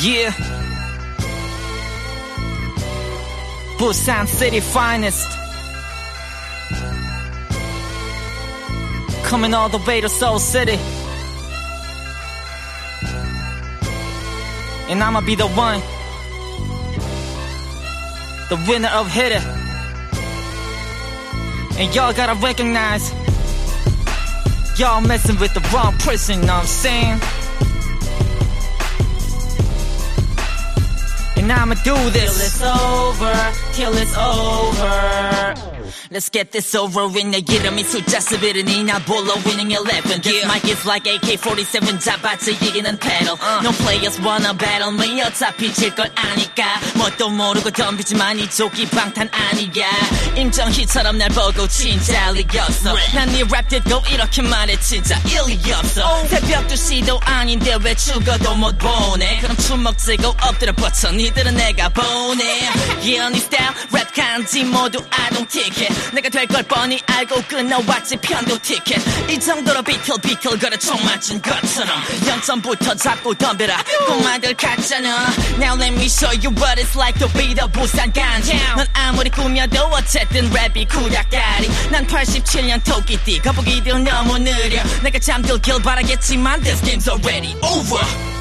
Yeah. Busan City finest. Coming all the way to Seoul City. And I'ma be the one. The winner of It. And y'all gotta recognize. Y'all messing with the wrong person, know what I'm saying? And I'ma do this. Till it's over, till it's over. Let's get this over with. 내 이름이 숫자 11이니 나 불러 winning 11 This mic is like AK-47 잡아치 이기는 pedal. No players wanna battle me. 어차피 질 걸 아니까. 뭣도 모르고 덤비지만 이 조기 방탄 아니야. 임정희처럼 날 보고 진짜 리었어. 난네 랩 듣고 이렇게 말해. 진짜 일리 없어. 새벽 2시도 아닌데 왜 죽어도 못 보내. 그럼 춤 먹지고 엎드려 뻗쳐. 니들은 내가 보내 네 스타일 랩 간지 모두 I don't take it. 내가 될 걸 뻔히 알고 끊어왔지 편도 티켓. 이 정도로 비틀비틀 거려 총 맞은 것처럼. 0점부터 잡고 덤벼라. 꼬마들 같잖아 Now let me show you what it's like to be the 부산 간지. 넌 아무리 꾸며도 어쨌든 랩이 구약가리. 난 87년 토끼띠 거북이들 너무 느려. 내가 잠들길 바라겠지만 This game's already over